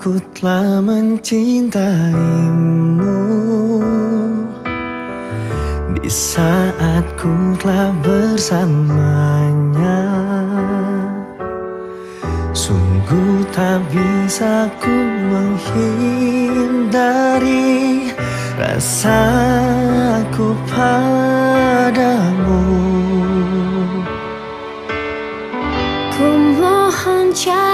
Aku telah mencintaimu. Di saat ku telah bersamanya Sungguh tak bisa ku menghindari Rasaku padamu. Ku mohon jangan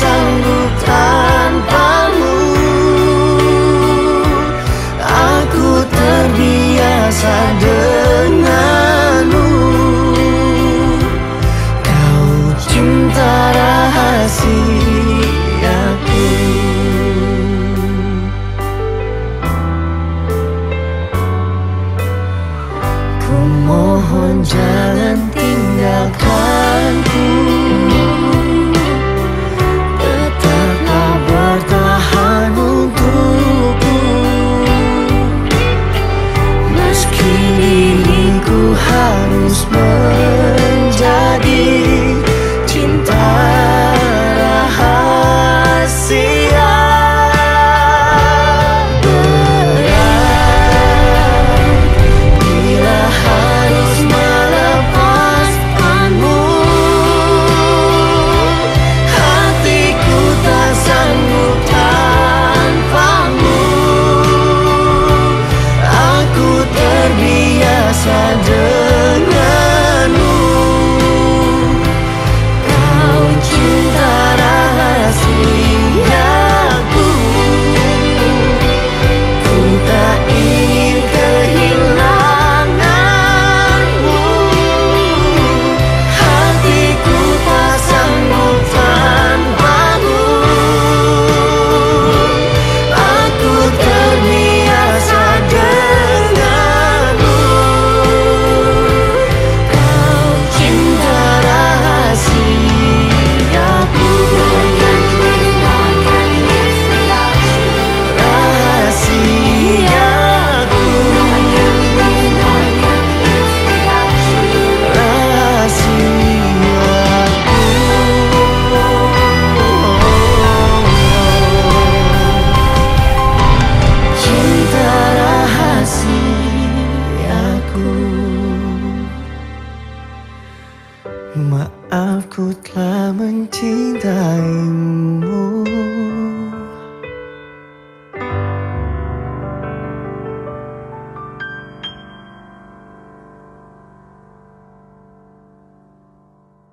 sanggup tanpamu. Aku terbiasa denganmu. Kau cinta rahasiaku telah mencintaimu.